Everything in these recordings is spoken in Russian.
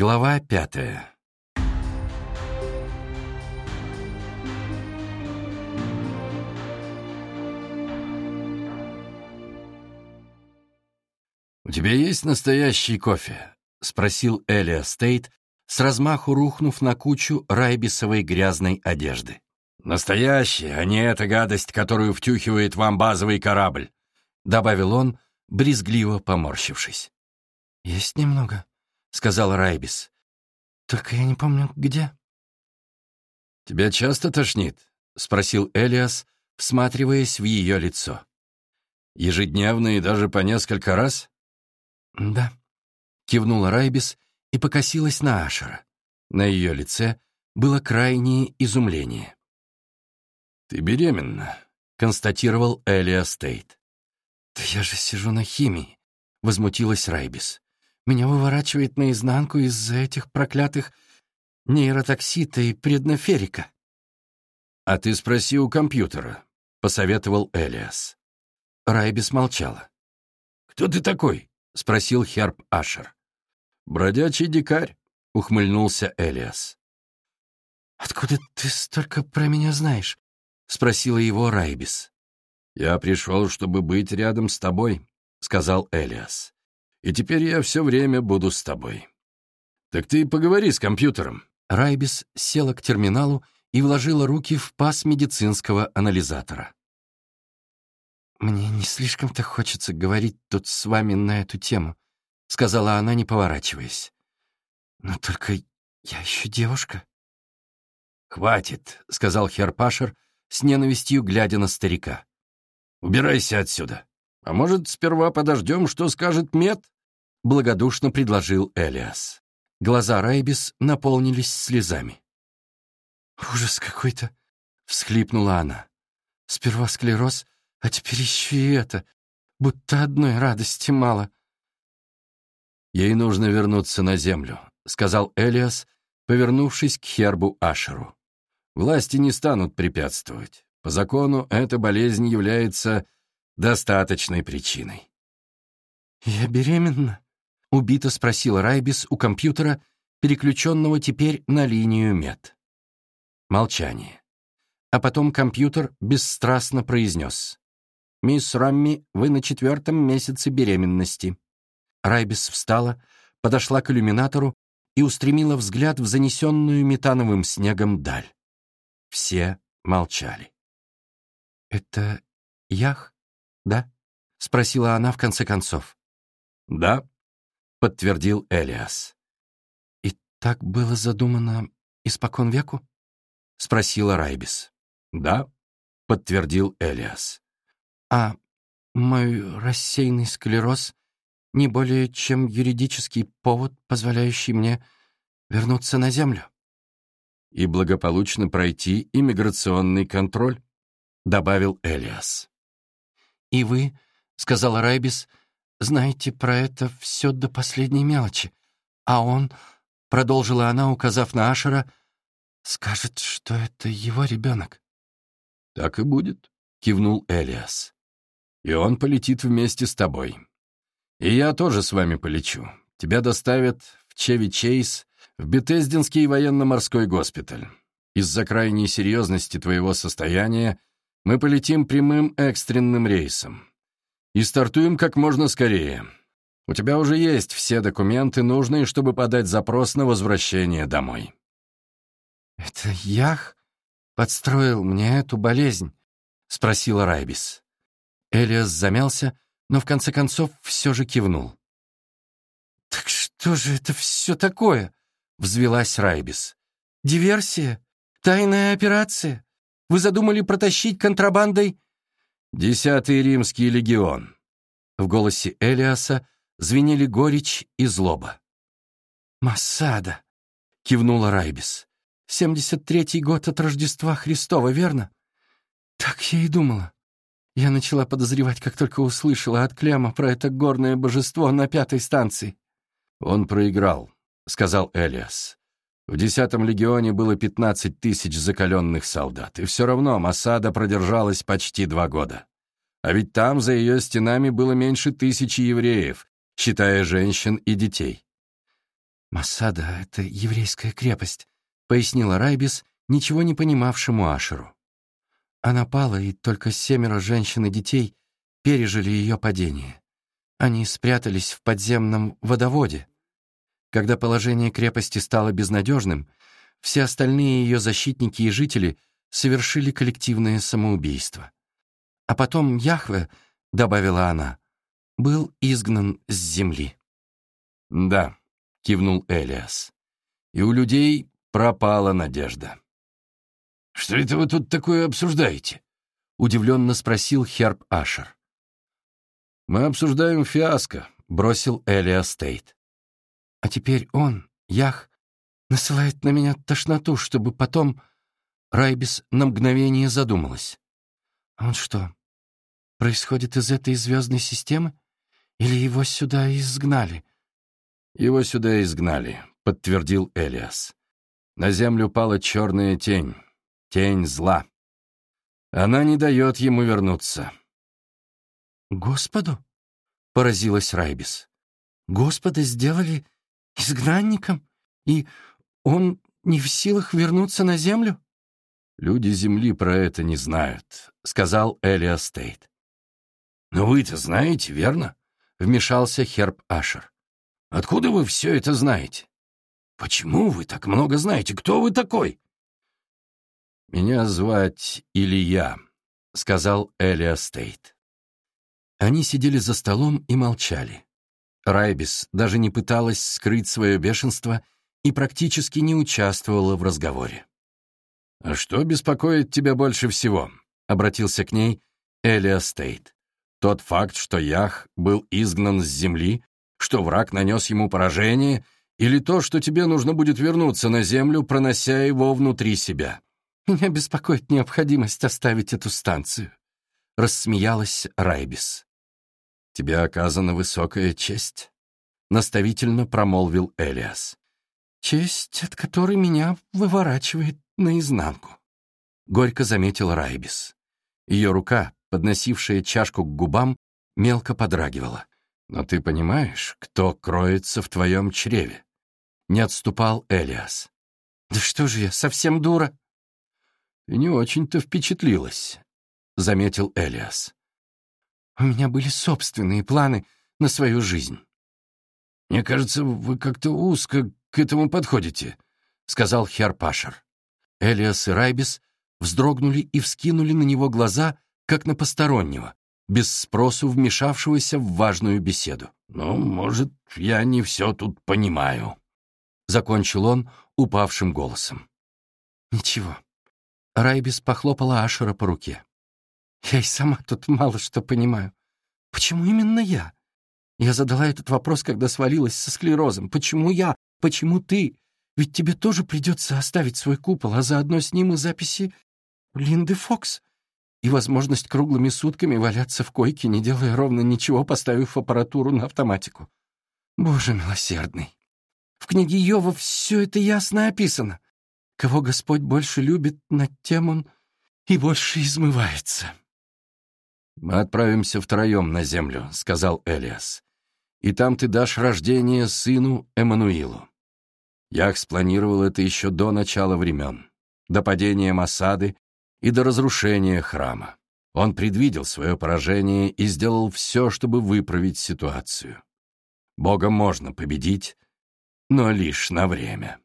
Глава пятая «У тебя есть настоящий кофе?» — спросил Элиа Стейт, с размаху рухнув на кучу райбисовой грязной одежды. «Настоящий, а не эта гадость, которую втюхивает вам базовый корабль», — добавил он, брезгливо поморщившись. «Есть немного», — сказал Райбис. «Только я не помню, где». «Тебя часто тошнит?» — спросил Элиас, всматриваясь в ее лицо. «Ежедневно и даже по несколько раз?» «Да», — кивнула Райбис и покосилась на Ашера. На ее лице было крайнее изумление. «Ты беременна», — констатировал Элиас Стейт. «Да я же сижу на химии», — возмутилась Райбис. Меня выворачивает наизнанку из-за этих проклятых нейротоксита и предноферика. «А ты спроси у компьютера», — посоветовал Элиас. Райбис молчала. «Кто ты такой?» — спросил Херб Ашер. «Бродячий дикарь», — ухмыльнулся Элиас. «Откуда ты столько про меня знаешь?» — спросила его Райбис. «Я пришел, чтобы быть рядом с тобой», — сказал Элиас и теперь я все время буду с тобой. Так ты поговори с компьютером». Райбис села к терминалу и вложила руки в паз медицинского анализатора. «Мне не слишком-то хочется говорить тут с вами на эту тему», — сказала она, не поворачиваясь. «Но только я еще девушка». «Хватит», — сказал Херпашер, с ненавистью глядя на старика. «Убирайся отсюда. А может, сперва подождем, что скажет мед?» — благодушно предложил Элиас. Глаза Райбис наполнились слезами. «Ужас какой-то!» — всхлипнула она. «Сперва склероз, а теперь еще и это. Будто одной радости мало». «Ей нужно вернуться на землю», — сказал Элиас, повернувшись к Хербу Ашеру. «Власти не станут препятствовать. По закону эта болезнь является достаточной причиной». «Я беременна?» — убито спросил Райбис у компьютера, переключенного теперь на линию МЕД. Молчание. А потом компьютер бесстрастно произнес. «Мисс Рамми, вы на четвертом месяце беременности». Райбис встала, подошла к иллюминатору и устремила взгляд в занесенную метановым снегом даль. Все молчали. «Это Ях, да?» — спросила она в конце концов. «Да», — подтвердил Элиас. «И так было задумано испокон веку?» — спросила Райбис. «Да», — подтвердил Элиас. «А мой рассеянный склероз не более чем юридический повод, позволяющий мне вернуться на Землю?» «И благополучно пройти иммиграционный контроль», — добавил Элиас. «И вы», — сказала Райбис, — знаете про это все до последней мелочи. А он, — продолжила она, указав на Ашера, — скажет, что это его ребенок. «Так и будет», — кивнул Элиас. «И он полетит вместе с тобой. И я тоже с вами полечу. Тебя доставят в Чеви-Чейз, в Бетездинский военно-морской госпиталь. Из-за крайней серьезности твоего состояния мы полетим прямым экстренным рейсом и стартуем как можно скорее. У тебя уже есть все документы, нужные, чтобы подать запрос на возвращение домой». «Это Ях подстроил мне эту болезнь?» — спросила Райбис. Элиас замялся, но в конце концов все же кивнул. «Так что же это все такое?» — взвелась Райбис. «Диверсия? Тайная операция? Вы задумали протащить контрабандой «Десятый римский легион». В голосе Элиаса звенели горечь и злоба. «Массада», — кивнула Райбис. «Семьдесят третий год от Рождества Христова, верно?» «Так я и думала. Я начала подозревать, как только услышала от Клема про это горное божество на пятой станции». «Он проиграл», — сказал Элиас. В десятом легионе было 15 тысяч закаленных солдат, и все равно Масада продержалась почти два года. А ведь там, за ее стенами, было меньше тысячи евреев, считая женщин и детей. «Масада — это еврейская крепость», — пояснила Райбис, ничего не понимавшему Ашеру. Она пала, и только семеро женщин и детей пережили ее падение. Они спрятались в подземном водоводе. Когда положение крепости стало безнадежным, все остальные ее защитники и жители совершили коллективное самоубийство. А потом Яхве, — добавила она, — был изгнан с земли. «Да», — кивнул Элиас, — «и у людей пропала надежда». «Что это вы тут такое обсуждаете?» — удивленно спросил Херб Ашер. «Мы обсуждаем фиаско», — бросил Элиас Тейт. «А теперь он, Ях, насылает на меня тошноту, чтобы потом...» Райбис на мгновение задумалась. «Он что, происходит из этой звездной системы? Или его сюда изгнали?» «Его сюда изгнали», — подтвердил Элиас. «На землю пала черная тень, тень зла. Она не дает ему вернуться». «Господу?» — поразилась Райбис. «Господа сделали изгнанником, и он не в силах вернуться на землю?» «Люди Земли про это не знают», — сказал Элиас Тейт. «Но вы-то знаете, верно?» — вмешался Херб Ашер. «Откуда вы все это знаете? Почему вы так много знаете? Кто вы такой?» «Меня звать Илья», — сказал Элиас Тейт. Они сидели за столом и молчали. Райбис даже не пыталась скрыть свое бешенство и практически не участвовала в разговоре. «А что беспокоит тебя больше всего?» — обратился к ней Элиас Тейт. «Тот факт, что Ях был изгнан с земли, что враг нанес ему поражение, или то, что тебе нужно будет вернуться на землю, пронося его внутри себя?» «Меня беспокоит необходимость оставить эту станцию», — рассмеялась Райбис. «Тебе оказана высокая честь», — наставительно промолвил Элиас. «Честь, от которой меня выворачивает наизнанку», — горько заметил Райбис. Ее рука, подносившая чашку к губам, мелко подрагивала. «Но ты понимаешь, кто кроется в твоем чреве?» Не отступал Элиас. «Да что же я, совсем дура?» «Ты не очень-то впечатлилась», — заметил Элиас. «У меня были собственные планы на свою жизнь». «Мне кажется, вы как-то узко к этому подходите», — сказал Херпашер. Элиас и Райбис вздрогнули и вскинули на него глаза, как на постороннего, без спросу вмешавшегося в важную беседу. «Ну, может, я не все тут понимаю», — закончил он упавшим голосом. «Ничего». Райбис похлопала Ашера по руке. «Я и сама тут мало что понимаю. Почему именно я? Я задала этот вопрос, когда свалилась со склерозом. Почему я? Почему ты? Ведь тебе тоже придется оставить свой купол, а заодно с ним и записи Линды Фокс. И возможность круглыми сутками валяться в койке, не делая ровно ничего, поставив аппаратуру на автоматику. Боже милосердный. В книге Йова все это ясно описано. Кого Господь больше любит, над тем он и больше измывается. «Мы отправимся втроем на землю», — сказал Элиас. «И там ты дашь рождение сыну Эммануилу. Ях спланировал это еще до начала времен, до падения Масады и до разрушения храма. Он предвидел свое поражение и сделал все, чтобы выправить ситуацию. Бога можно победить, но лишь на время.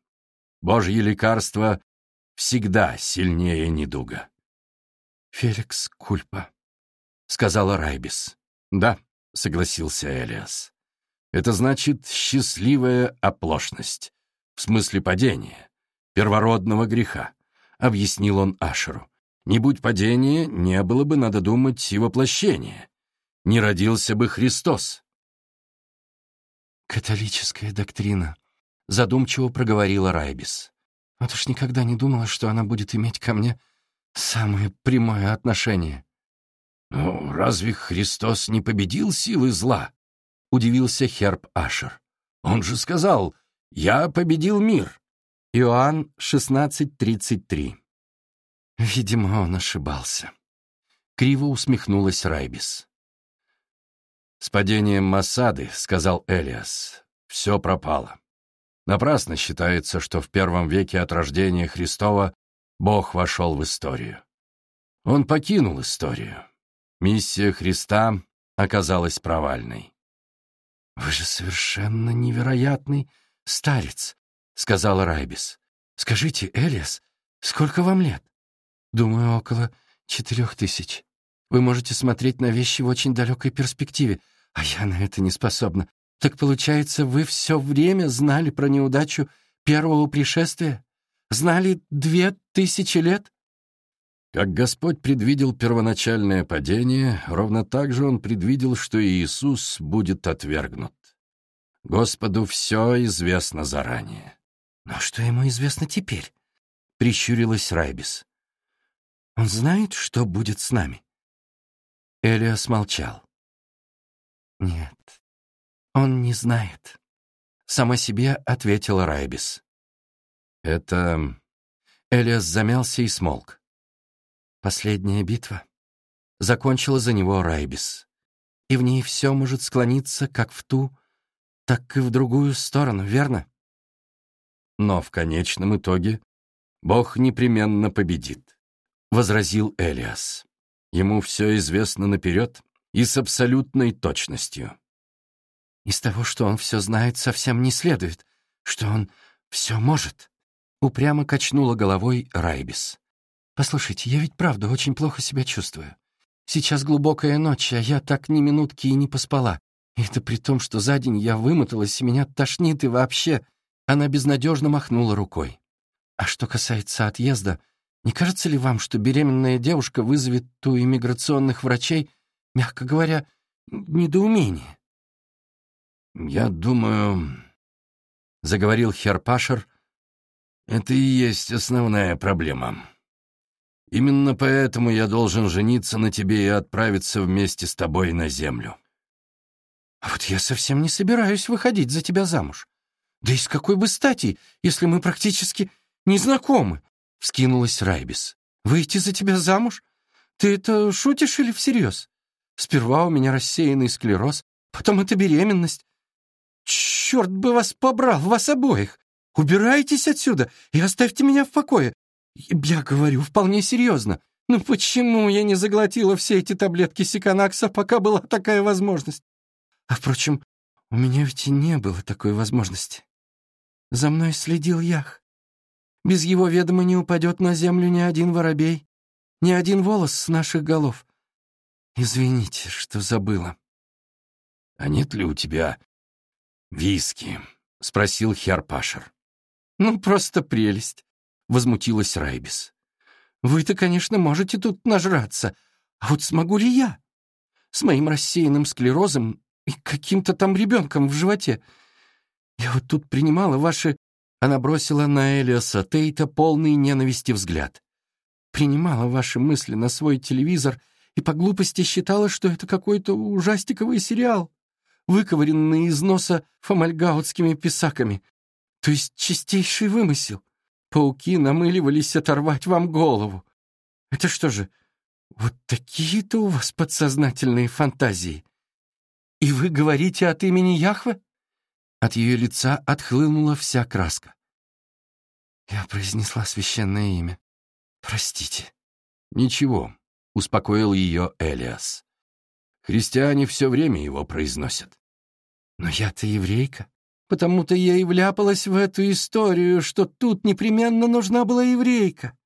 Божье лекарство всегда сильнее недуга. «Феликс Кульпа», — сказала Райбис. «Да», — согласился Элиас. «Это значит счастливая оплошность, в смысле падения, первородного греха», — объяснил он Ашеру. «Не будь падения, не было бы, надо думать, и воплощения. Не родился бы Христос». «Католическая доктрина», — задумчиво проговорила Райбис. «Вот уж никогда не думала, что она будет иметь ко мне самое прямое отношение». «Ну, разве Христос не победил силы зла?» — удивился Херб Ашер. «Он же сказал, я победил мир». Иоанн 16.33 Видимо, он ошибался. Криво усмехнулась Райбис. «С падением Масады, — сказал Элиас, — все пропало. Напрасно считается, что в первом веке от рождения Христова Бог вошел в историю. Он покинул историю. Миссия Христа оказалась провальной. «Вы же совершенно невероятный старец», — сказала Райбис. «Скажите, Элиас, сколько вам лет?» «Думаю, около четырех тысяч. Вы можете смотреть на вещи в очень далекой перспективе, а я на это не способна. Так получается, вы все время знали про неудачу первого пришествия? Знали две тысячи лет?» Как Господь предвидел первоначальное падение, ровно так же Он предвидел, что Иисус будет отвергнут. Господу все известно заранее. «Но что ему известно теперь?» — прищурилась Райбис. «Он знает, что будет с нами?» Элиас молчал. «Нет, он не знает», — сама себе ответила Райбис. «Это...» Элиас замялся и смолк. «Последняя битва закончила за него Райбис, и в ней все может склониться как в ту, так и в другую сторону, верно?» Но в конечном итоге Бог непременно победит, — возразил Элиас. Ему все известно наперед и с абсолютной точностью. Из того, что он все знает, совсем не следует, что он все может. Упрямо качнула головой Райбис. «Послушайте, я ведь правда очень плохо себя чувствую. Сейчас глубокая ночь, а я так ни минутки и не поспала. И это при том, что за день я вымоталась, и меня тошнит, и вообще...» Она безнадежно махнула рукой. «А что касается отъезда, не кажется ли вам, что беременная девушка вызовет у иммиграционных врачей, мягко говоря, недоумение?» «Я думаю...» — заговорил Херпашер. «Это и есть основная проблема. Именно поэтому я должен жениться на тебе и отправиться вместе с тобой на землю». «А вот я совсем не собираюсь выходить за тебя замуж. Да из какой бы стати, если мы практически не знакомы?» — вскинулась Райбис. «Выйти за тебя замуж? Ты это шутишь или всерьез? Сперва у меня рассеянный склероз, потом это беременность. Черт бы вас побрал, вас обоих! Убирайтесь отсюда и оставьте меня в покое. Я говорю вполне серьезно. Ну почему я не заглотила все эти таблетки Сиканакса, пока была такая возможность? А впрочем, у меня ведь и не было такой возможности. За мной следил Ях. Без его ведома не упадет на землю ни один воробей, ни один волос с наших голов. Извините, что забыла. — А нет ли у тебя виски? — спросил Херпашер. — Ну, просто прелесть, — возмутилась Райбис. — Вы-то, конечно, можете тут нажраться, а вот смогу ли я? С моим рассеянным склерозом и каким-то там ребенком в животе — я вот тут принимала ваши...» Она бросила на Элиаса Тейта полный ненависти взгляд. «Принимала ваши мысли на свой телевизор и по глупости считала, что это какой-то ужастиковый сериал, выковыренный из носа фомальгаутскими писаками. То есть чистейший вымысел. Пауки намыливались оторвать вам голову. Это что же, вот такие-то у вас подсознательные фантазии? И вы говорите от имени Яхвы? От ее лица отхлынула вся краска. Я произнесла священное имя. Простите. Ничего, успокоил ее Элиас. Христиане все время его произносят. Но я-то еврейка. Потому-то я и вляпалась в эту историю, что тут непременно нужна была еврейка.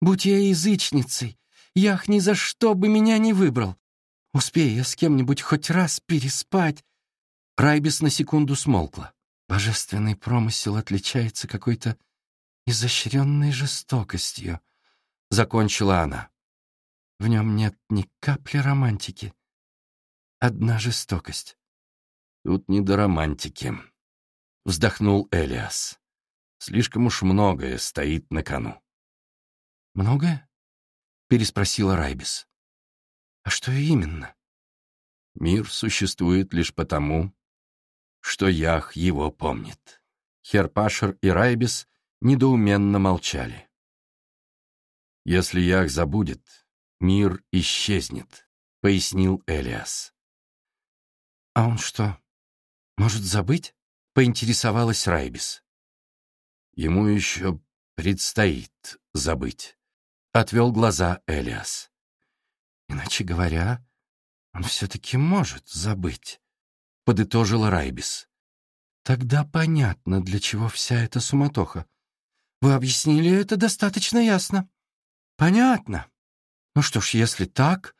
Будь я язычницей, Ях ни за что бы меня не выбрал. Успею я с кем-нибудь хоть раз переспать, Райбис на секунду смолкла. Божественный промысел отличается какой-то изощренной жестокостью, — закончила она. В нем нет ни капли романтики. Одна жестокость. Тут не до романтики, — вздохнул Элиас. Слишком уж многое стоит на кону. «Многое?» — переспросила Райбис. «А что именно?» «Мир существует лишь потому, что Ях его помнит. Херпашер и Райбис недоуменно молчали. «Если Ях забудет, мир исчезнет», — пояснил Элиас. «А он что, может забыть?» — поинтересовалась Райбис. Ему еще предстоит забыть. Отвел глаза Элиас. Иначе говоря, он все-таки может забыть, подытожила Райбис. Тогда понятно, для чего вся эта суматоха. Вы объяснили это достаточно ясно. Понятно. Ну что ж, если так...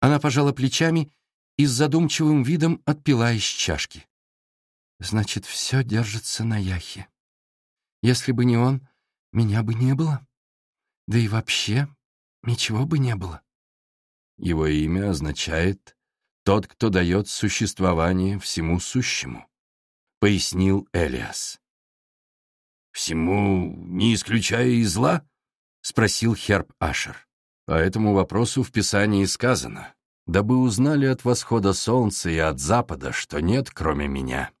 Она пожала плечами и с задумчивым видом отпила из чашки. Значит, все держится на Яхе. Если бы не он, меня бы не было. Да и вообще ничего бы не было. Его имя означает «тот, кто дает существование всему сущему», — пояснил Элиас. «Всему, не исключая и зла?» — спросил Херб Ашер. По этому вопросу в Писании сказано, «Дабы узнали от восхода солнца и от запада, что нет, кроме меня.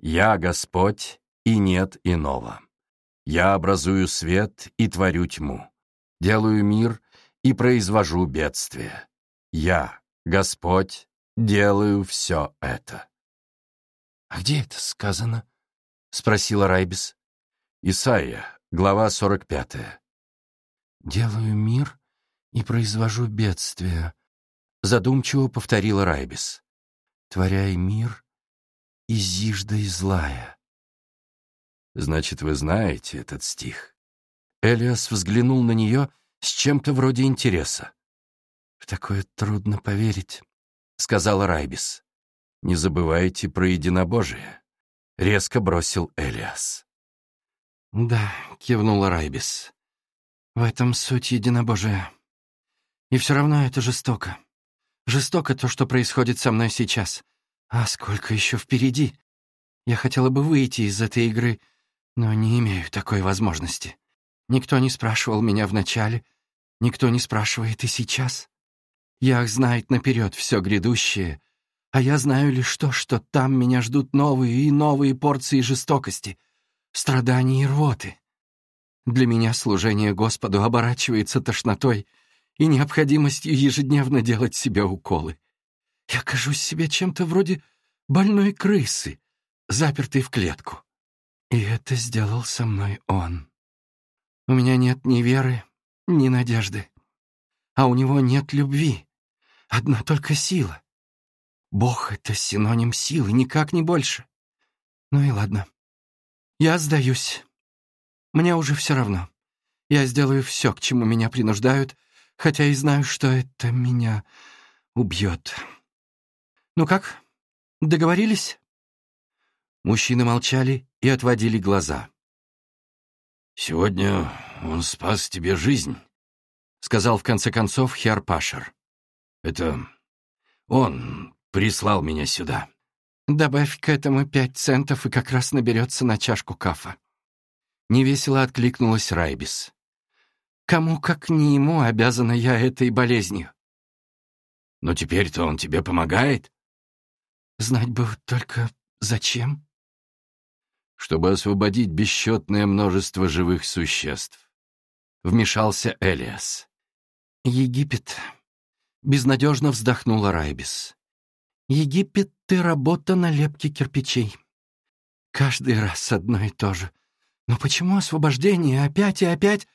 Я Господь, и нет иного». Я образую свет и творю тьму, делаю мир и произвожу бедствие. Я, Господь, делаю все это. — А где это сказано? — спросила Райбис. Исайя, глава 45. «Делаю мир и произвожу бедствие», — задумчиво повторила Райбис. «Творяй мир и зижда и злая». Значит, вы знаете этот стих. Элиас взглянул на нее с чем-то вроде интереса. «В такое трудно поверить», — сказала Райбис. «Не забывайте про единобожие», — резко бросил Элиас. «Да», — кивнула Райбис. «В этом суть единобожия. И все равно это жестоко. Жестоко то, что происходит со мной сейчас. А сколько еще впереди? Я хотела бы выйти из этой игры, — но не имею такой возможности. Никто не спрашивал меня вначале, никто не спрашивает и сейчас. Ях знает наперед все грядущее, а я знаю лишь то, что там меня ждут новые и новые порции жестокости, страданий и рвоты. Для меня служение Господу оборачивается тошнотой и необходимостью ежедневно делать себе уколы. Я кажусь себе чем-то вроде больной крысы, запертой в клетку. И это сделал со мной он. У меня нет ни веры, ни надежды. А у него нет любви. Одна только сила. Бог — это синоним силы, никак не больше. Ну и ладно. Я сдаюсь. Мне уже все равно. Я сделаю все, к чему меня принуждают, хотя и знаю, что это меня убьет. Ну как, договорились? Мужчины молчали и отводили глаза. «Сегодня он спас тебе жизнь», — сказал в конце концов Хер Пашер. «Это он прислал меня сюда». «Добавь к этому пять центов, и как раз наберется на чашку кафа». Невесело откликнулась Райбис. «Кому, как не ему, обязана я этой болезнью?» «Но теперь-то он тебе помогает?» «Знать бы только зачем?» чтобы освободить бесчетное множество живых существ. Вмешался Элиас. «Египет», — безнадежно вздохнула Райбис. «Египет — ты работа на лепке кирпичей. Каждый раз одно и то же. Но почему освобождение опять и опять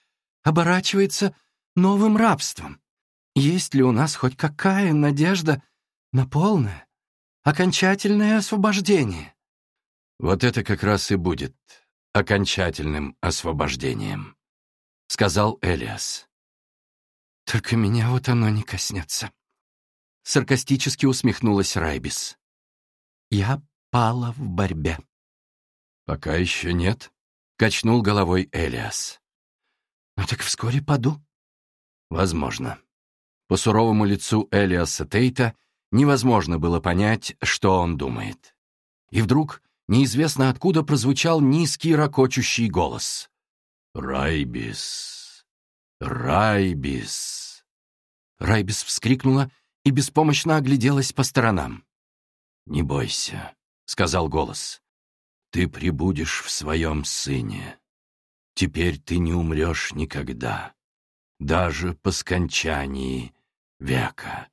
оборачивается новым рабством? Есть ли у нас хоть какая надежда на полное, окончательное освобождение?» Вот это как раз и будет окончательным освобождением, сказал Элиас. Только меня вот оно не коснется. Саркастически усмехнулась Райбис. Я пала в борьбе. Пока еще нет, качнул головой Элиас. Ну так вскоре паду. Возможно. По суровому лицу Элиаса Тейта невозможно было понять, что он думает. И вдруг неизвестно откуда прозвучал низкий ракочущий голос. «Райбис! Райбис!» Райбис вскрикнула и беспомощно огляделась по сторонам. «Не бойся», — сказал голос. «Ты прибудешь в своем сыне. Теперь ты не умрешь никогда, даже по скончании века».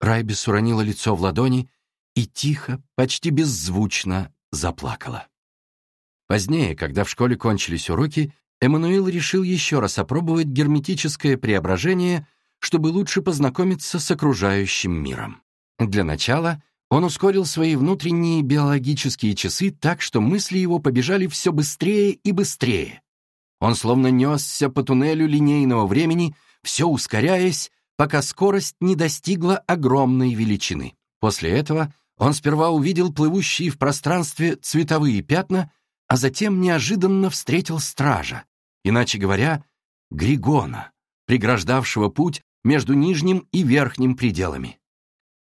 Райбис уронила лицо в ладони и тихо, почти беззвучно заплакала. Позднее, когда в школе кончились уроки, Эммануил решил еще раз опробовать герметическое преображение, чтобы лучше познакомиться с окружающим миром. Для начала он ускорил свои внутренние биологические часы так, что мысли его побежали все быстрее и быстрее. Он словно несся по туннелю линейного времени, все ускоряясь, пока скорость не достигла огромной величины. После этого он сперва увидел плывущие в пространстве цветовые пятна, а затем неожиданно встретил стража, иначе говоря, Григона, преграждавшего путь между нижним и верхним пределами.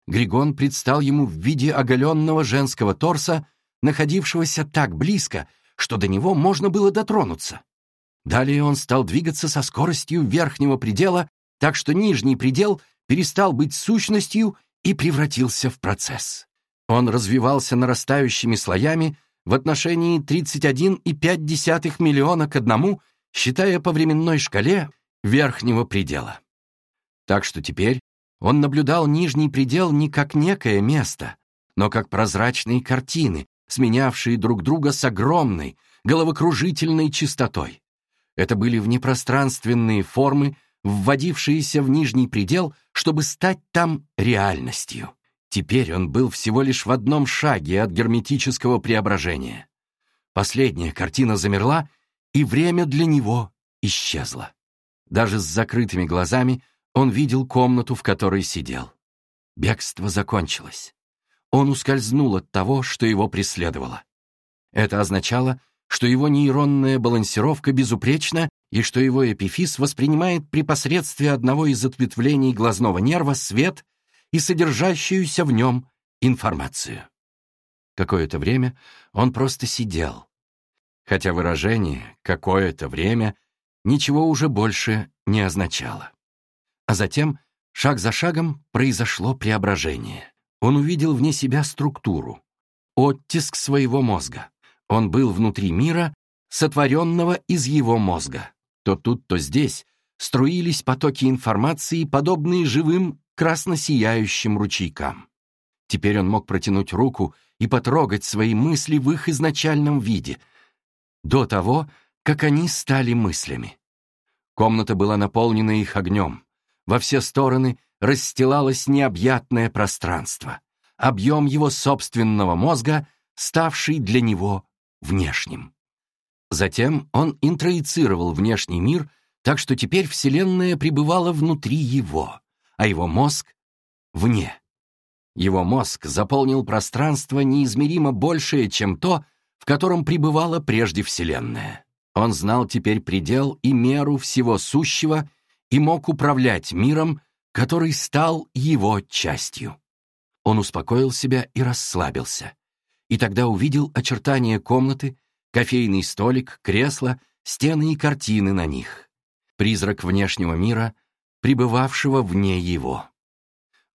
Григон предстал ему в виде оголенного женского торса, находившегося так близко, что до него можно было дотронуться. Далее он стал двигаться со скоростью верхнего предела, так что нижний предел перестал быть сущностью и превратился в процесс. Он развивался нарастающими слоями в отношении 31,5 миллиона к одному, считая по временной шкале верхнего предела. Так что теперь он наблюдал нижний предел не как некое место, но как прозрачные картины, сменявшие друг друга с огромной, головокружительной чистотой. Это были внепространственные формы, вводившиеся в нижний предел, чтобы стать там реальностью. Теперь он был всего лишь в одном шаге от герметического преображения. Последняя картина замерла, и время для него исчезло. Даже с закрытыми глазами он видел комнату, в которой сидел. Бегство закончилось. Он ускользнул от того, что его преследовало. Это означало, что его нейронная балансировка безупречна и что его эпифиз воспринимает при посредстве одного из ответвлений глазного нерва свет и содержащуюся в нем информацию. Какое-то время он просто сидел, хотя выражение «какое-то время» ничего уже больше не означало. А затем, шаг за шагом, произошло преображение. Он увидел вне себя структуру, оттиск своего мозга. Он был внутри мира, сотворенного из его мозга. То тут, то здесь струились потоки информации, подобные живым красно-сияющим ручейкам. Теперь он мог протянуть руку и потрогать свои мысли в их изначальном виде, до того, как они стали мыслями. Комната была наполнена их огнем. Во все стороны расстилалось необъятное пространство, объем его собственного мозга, ставший для него внешним. Затем он интроицировал внешний мир, так что теперь Вселенная пребывала внутри его, а его мозг — вне. Его мозг заполнил пространство неизмеримо большее, чем то, в котором пребывала прежде Вселенная. Он знал теперь предел и меру всего сущего и мог управлять миром, который стал его частью. Он успокоил себя и расслабился. И тогда увидел очертания комнаты, кофейный столик, кресло, стены и картины на них. Призрак внешнего мира, пребывавшего вне его.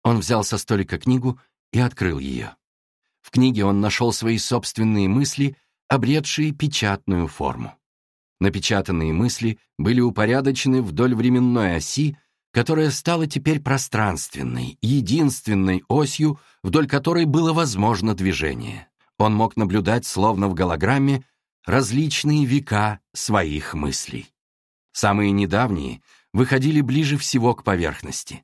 Он взял со столика книгу и открыл ее. В книге он нашел свои собственные мысли, обретшие печатную форму. Напечатанные мысли были упорядочены вдоль временной оси, которая стала теперь пространственной, единственной осью, вдоль которой было возможно движение. Он мог наблюдать, словно в голограмме, различные века своих мыслей. Самые недавние выходили ближе всего к поверхности.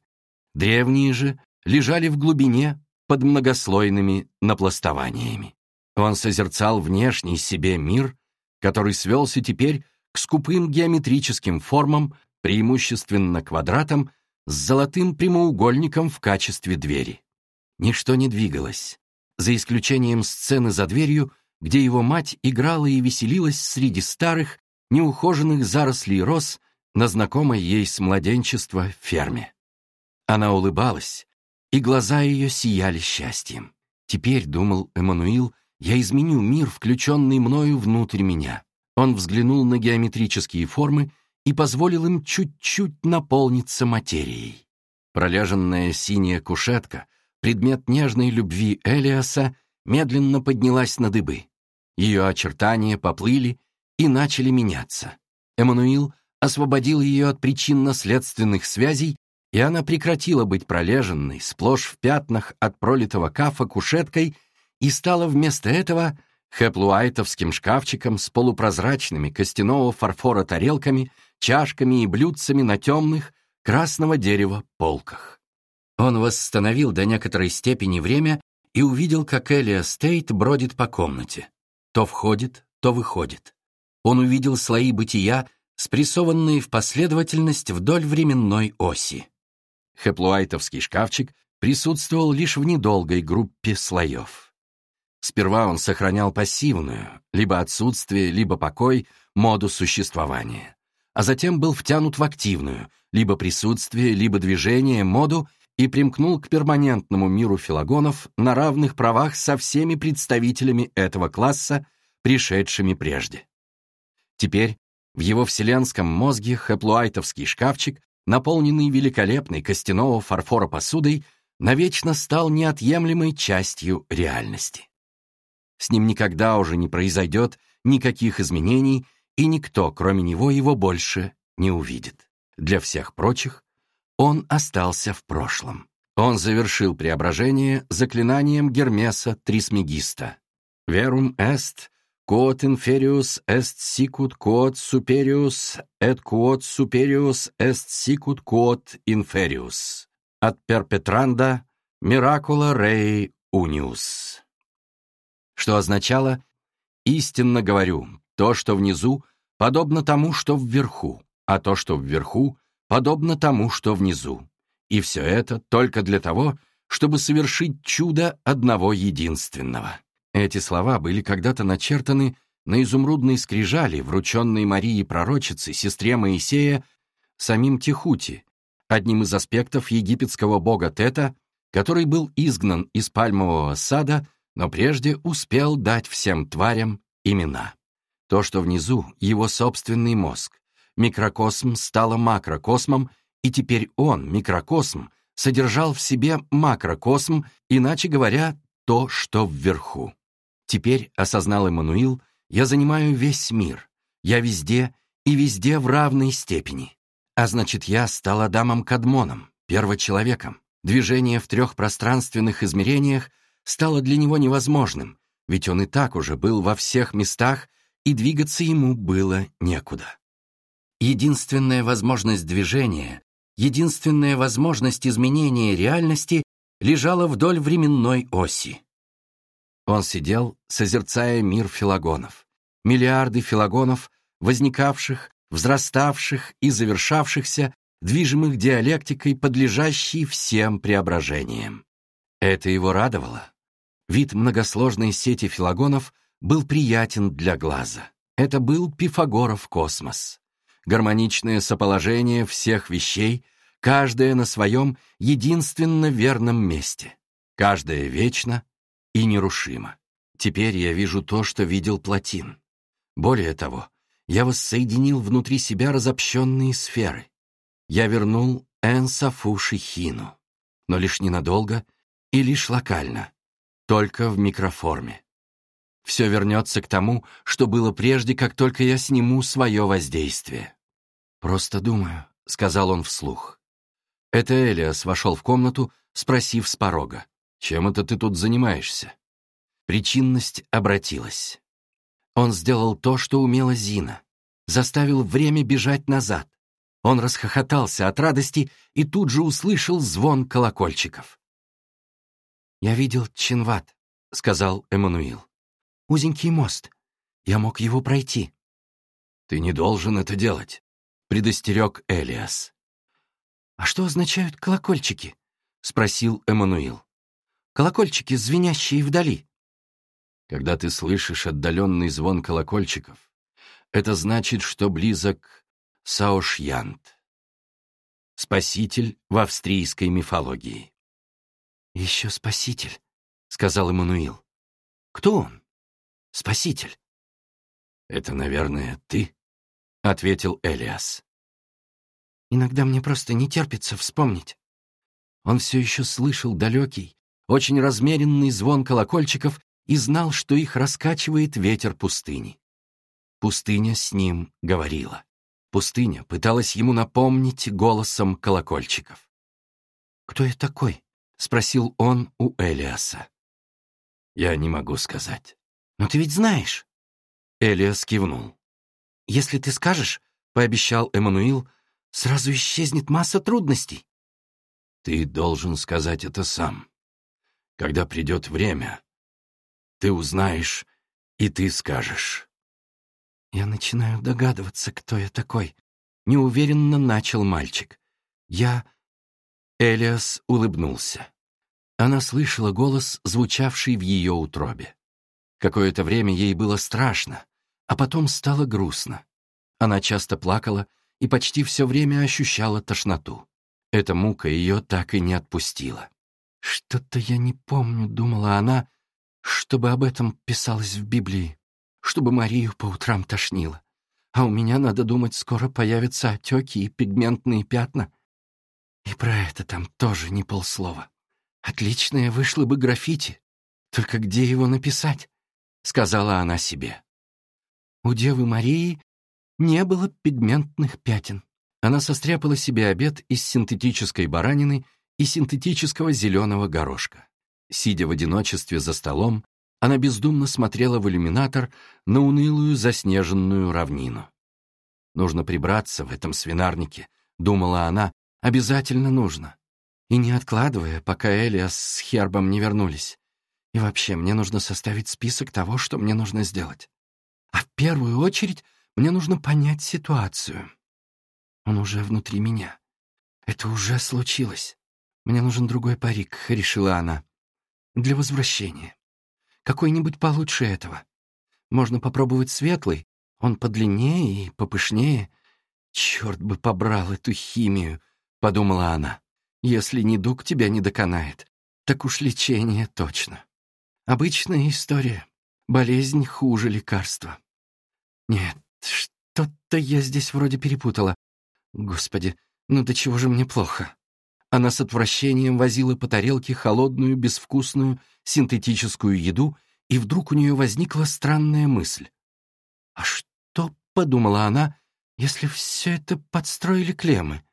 Древние же лежали в глубине под многослойными напластованиями. Он созерцал внешний себе мир, который свелся теперь к скупым геометрическим формам, преимущественно квадратам, с золотым прямоугольником в качестве двери. Ничто не двигалось, за исключением сцены за дверью, где его мать играла и веселилась среди старых, неухоженных зарослей роз на знакомой ей с младенчества ферме. Она улыбалась, и глаза ее сияли счастьем. Теперь, думал Эммануил, я изменю мир, включенный мною внутрь меня. Он взглянул на геометрические формы и позволил им чуть-чуть наполниться материей. Пролеженная синяя кушетка, предмет нежной любви Элиаса, медленно поднялась на дыбы. Ее очертания поплыли и начали меняться. Эммануил освободил ее от причинно-следственных связей, и она прекратила быть пролеженной, сплошь в пятнах от пролитого кафа кушеткой, и стала вместо этого Хэплуайтовским шкафчиком с полупрозрачными костяного фарфора тарелками, чашками и блюдцами на темных, красного дерева полках. Он восстановил до некоторой степени время и увидел, как Элия Стейт бродит по комнате. То входит, то выходит. Он увидел слои бытия, спрессованные в последовательность вдоль временной оси. Хэплуайтовский шкафчик присутствовал лишь в недолгой группе слоев. Сперва он сохранял пассивную, либо отсутствие, либо покой, моду существования, а затем был втянут в активную, либо присутствие, либо движение, моду и примкнул к перманентному миру филагонов на равных правах со всеми представителями этого класса, пришедшими прежде. Теперь в его вселенском мозге хэплуайтовский шкафчик, наполненный великолепной костяного фарфора посудой, навечно стал неотъемлемой частью реальности. С ним никогда уже не произойдет никаких изменений, и никто, кроме него, его больше не увидит. Для всех прочих он остался в прошлом. Он завершил преображение заклинанием Гермеса Трисмегиста. «Verum est quod inferius est sicut quod superius et quod superius est sicut quod inferius» от перпетранда «Miracula rei unius», что означало «истинно говорю, то, что внизу, подобно тому, что вверху, а то, что вверху, подобно тому, что внизу. И все это только для того, чтобы совершить чудо одного единственного». Эти слова были когда-то начертаны на изумрудной скрижали, врученной Марии Пророчице, сестре Моисея, самим Тихути, одним из аспектов египетского бога Тета, который был изгнан из пальмового сада, но прежде успел дать всем тварям имена. То, что внизу — его собственный мозг. Микрокосм стало макрокосмом, и теперь он, микрокосм, содержал в себе макрокосм, иначе говоря, то, что вверху. Теперь, осознал Эммануил, я занимаю весь мир. Я везде и везде в равной степени. А значит, я стал Адамом Кадмоном, первочеловеком. Движение в трех пространственных измерениях стало для него невозможным, ведь он и так уже был во всех местах, и двигаться ему было некуда. Единственная возможность движения, единственная возможность изменения реальности лежала вдоль временной оси. Он сидел, созерцая мир филагонов. Миллиарды филагонов, возникавших, взраставших и завершавшихся, движимых диалектикой, подлежащей всем преображениям. Это его радовало. Вид многосложной сети филагонов был приятен для глаза. Это был Пифагоров космос. Гармоничное соположение всех вещей, каждое на своем единственно верном месте. Каждое вечно и нерушимо. Теперь я вижу то, что видел Платин. Более того, я воссоединил внутри себя разобщенные сферы. Я вернул Энсафу Шихину, но лишь ненадолго и лишь локально, только в микроформе. Все вернется к тому, что было прежде, как только я сниму свое воздействие. «Просто думаю», — сказал он вслух. Это Элиас вошел в комнату, спросив с порога, «Чем это ты тут занимаешься?» Причинность обратилась. Он сделал то, что умела Зина. Заставил время бежать назад. Он расхохотался от радости и тут же услышал звон колокольчиков. «Я видел Чинват», — сказал Эммануил. «Узенький мост. Я мог его пройти». «Ты не должен это делать», — предостерег Элиас. «А что означают колокольчики?» — спросил Эммануил. «Колокольчики, звенящие вдали». Когда ты слышишь отдаленный звон колокольчиков, это значит, что близок Саошьянт, спаситель в австрийской мифологии. «Еще спаситель», — сказал Эммануил. «Кто он? Спаситель?» «Это, наверное, ты?» — ответил Элиас. «Иногда мне просто не терпится вспомнить». Он все еще слышал далекий, очень размеренный звон колокольчиков и знал, что их раскачивает ветер пустыни. Пустыня с ним говорила. Пустыня пыталась ему напомнить голосом колокольчиков. «Кто я такой?» — спросил он у Элиаса. «Я не могу сказать. Но ты ведь знаешь. Элиас кивнул. Если ты скажешь, пообещал Эммануил, сразу исчезнет масса трудностей. Ты должен сказать это сам. Когда придет время, ты узнаешь, и ты скажешь. Я начинаю догадываться, кто я такой. Неуверенно начал мальчик. Я... Элиас улыбнулся. Она слышала голос, звучавший в ее утробе. Какое-то время ей было страшно, а потом стало грустно. Она часто плакала и почти все время ощущала тошноту. Эта мука ее так и не отпустила. «Что-то я не помню», — думала она, — «чтобы об этом писалось в Библии, чтобы Марию по утрам тошнило. А у меня, надо думать, скоро появятся отеки и пигментные пятна. И про это там тоже не полслова. Отличное вышло бы граффити, только где его написать?» — сказала она себе. У Девы Марии не было пигментных пятен. Она состряпала себе обед из синтетической баранины и синтетического зеленого горошка. Сидя в одиночестве за столом, она бездумно смотрела в иллюминатор на унылую заснеженную равнину. «Нужно прибраться в этом свинарнике», — думала она, — «обязательно нужно». И не откладывая, пока Элиас с Хербом не вернулись. И вообще, мне нужно составить список того, что мне нужно сделать. А в первую очередь мне нужно понять ситуацию. Он уже внутри меня. Это уже случилось. Мне нужен другой парик, решила она. Для возвращения. Какой-нибудь получше этого. Можно попробовать светлый. Он подлиннее и попышнее. Черт бы побрал эту химию, подумала она. Если недуг тебя не доконает, так уж лечение точно. Обычная история. Болезнь хуже лекарства. Нет, что-то я здесь вроде перепутала. Господи, ну до чего же мне плохо? Она с отвращением возила по тарелке холодную, безвкусную, синтетическую еду, и вдруг у нее возникла странная мысль. «А что, — подумала она, — если все это подстроили клеммы?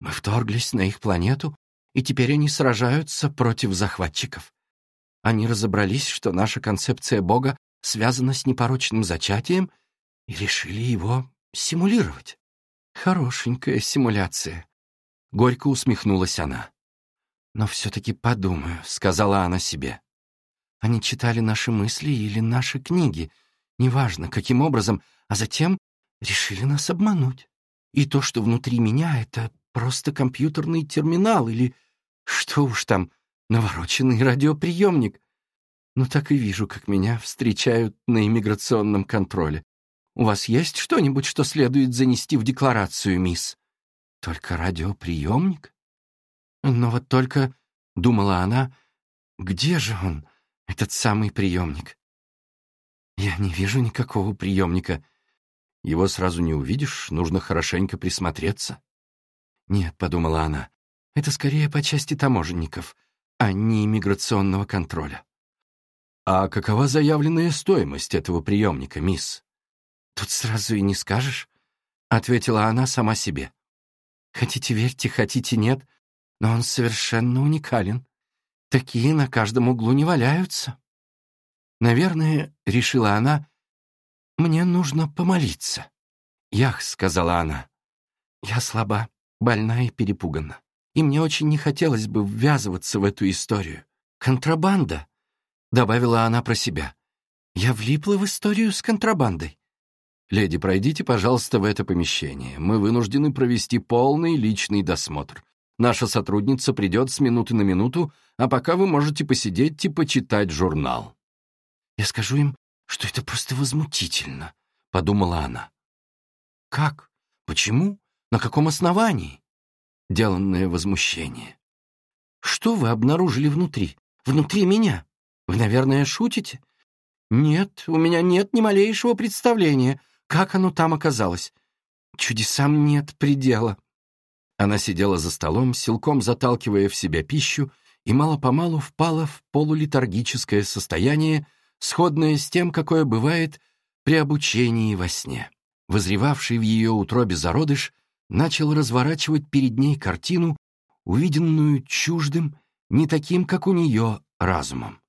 Мы вторглись на их планету, и теперь они сражаются против захватчиков. Они разобрались, что наша концепция Бога связана с непорочным зачатием, и решили его симулировать. Хорошенькая симуляция. Горько усмехнулась она. «Но все-таки подумаю», — сказала она себе. «Они читали наши мысли или наши книги, неважно, каким образом, а затем решили нас обмануть. И то, что внутри меня, — это просто компьютерный терминал или, что уж там, навороченный радиоприемник. Но так и вижу, как меня встречают на иммиграционном контроле. У вас есть что-нибудь, что следует занести в декларацию, мисс? Только радиоприемник? Но вот только, — думала она, — где же он, этот самый приемник? Я не вижу никакого приемника. Его сразу не увидишь, нужно хорошенько присмотреться. Нет, — подумала она, — это скорее по части таможенников, а не иммиграционного контроля. А какова заявленная стоимость этого приемника, мисс? «Тут сразу и не скажешь», — ответила она сама себе. «Хотите верьте, хотите нет, но он совершенно уникален. Такие на каждом углу не валяются». «Наверное, — решила она, — мне нужно помолиться». «Ях», — сказала она, — «я слаба, больна и перепугана, и мне очень не хотелось бы ввязываться в эту историю. Контрабанда», — добавила она про себя. «Я влипла в историю с контрабандой. «Леди, пройдите, пожалуйста, в это помещение. Мы вынуждены провести полный личный досмотр. Наша сотрудница придет с минуты на минуту, а пока вы можете посидеть и почитать журнал». «Я скажу им, что это просто возмутительно», — подумала она. «Как? Почему? На каком основании?» Деланное возмущение. «Что вы обнаружили внутри? Внутри меня? Вы, наверное, шутите?» «Нет, у меня нет ни малейшего представления. Как оно там оказалось? Чудесам нет предела. Она сидела за столом, силком заталкивая в себя пищу, и мало-помалу впала в полулитаргическое состояние, сходное с тем, какое бывает при обучении во сне. Возревавший в ее утробе зародыш начал разворачивать перед ней картину, увиденную чуждым, не таким, как у нее, разумом.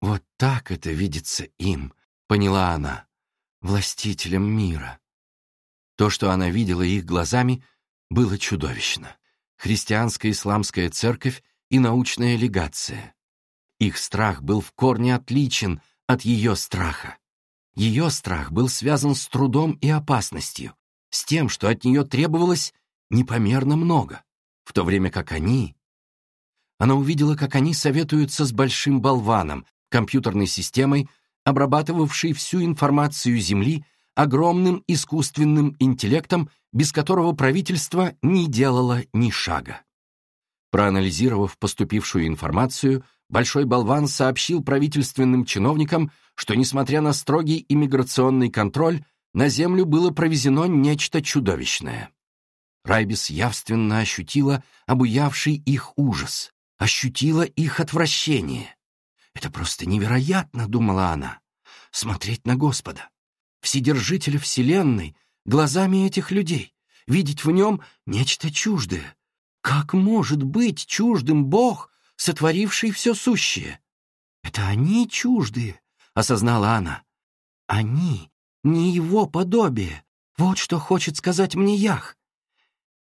Вот так это видится им, поняла она, властителем мира. То, что она видела их глазами, было чудовищно. Христианская исламская церковь и научная легация. Их страх был в корне отличен от ее страха. Ее страх был связан с трудом и опасностью, с тем, что от нее требовалось непомерно много, в то время как они... Она увидела, как они советуются с большим болваном, компьютерной системой, обрабатывавшей всю информацию Земли огромным искусственным интеллектом, без которого правительство не делало ни шага. Проанализировав поступившую информацию, Большой болван сообщил правительственным чиновникам, что, несмотря на строгий иммиграционный контроль, на Землю было провезено нечто чудовищное. Райбис явственно ощутила обуявший их ужас, ощутила их отвращение. «Это просто невероятно», — думала она, — «смотреть на Господа, Вседержителя Вселенной, глазами этих людей, видеть в нем нечто чуждое. Как может быть чуждым Бог, сотворивший все сущее? Это они чуждые, — осознала она. Они не его подобие. Вот что хочет сказать мне Ях.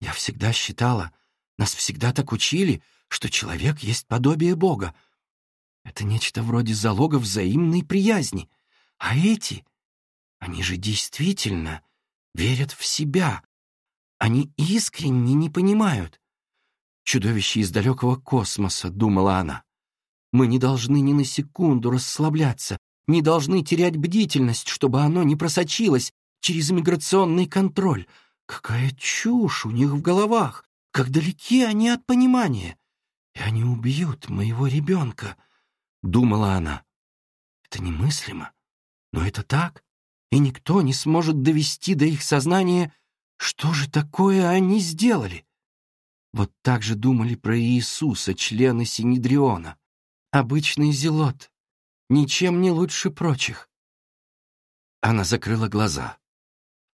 Я всегда считала, нас всегда так учили, что человек есть подобие Бога. Это нечто вроде залога взаимной приязни. А эти, они же действительно верят в себя. Они искренне не понимают. Чудовище из далекого космоса, думала она. Мы не должны ни на секунду расслабляться, не должны терять бдительность, чтобы оно не просочилось через иммиграционный контроль. Какая чушь у них в головах! Как далеки они от понимания! И они убьют моего ребенка, — думала она. Это немыслимо, но это так, и никто не сможет довести до их сознания, что же такое они сделали. Вот так же думали про Иисуса члены Синедриона. Обычный зелот, ничем не лучше прочих. Она закрыла глаза.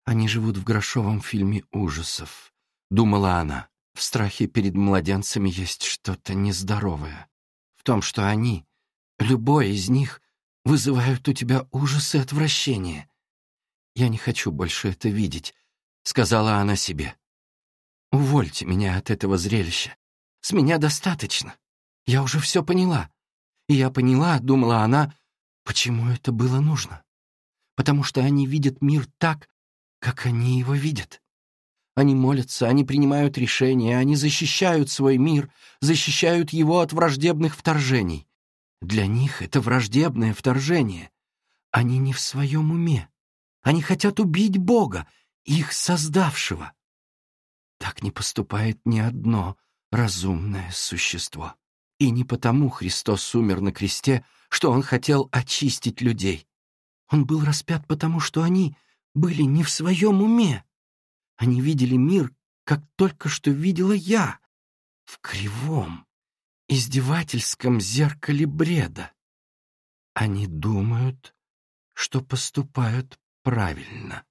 Они живут в грошовом фильме ужасов, думала она. В страхе перед младенцами есть что-то нездоровое. В том, что они, любой из них, вызывают у тебя ужас и отвращение. «Я не хочу больше это видеть», — сказала она себе. «Увольте меня от этого зрелища. С меня достаточно. Я уже все поняла. И я поняла, — думала она, — почему это было нужно. Потому что они видят мир так, как они его видят. Они молятся, они принимают решения, они защищают свой мир, защищают его от враждебных вторжений. Для них это враждебное вторжение. Они не в своем уме. Они хотят убить Бога, их создавшего. Так не поступает ни одно разумное существо. И не потому Христос умер на кресте, что Он хотел очистить людей. Он был распят потому, что они были не в своем уме. Они видели мир, как только что видела я, в кривом, издевательском зеркале бреда. Они думают, что поступают правильно.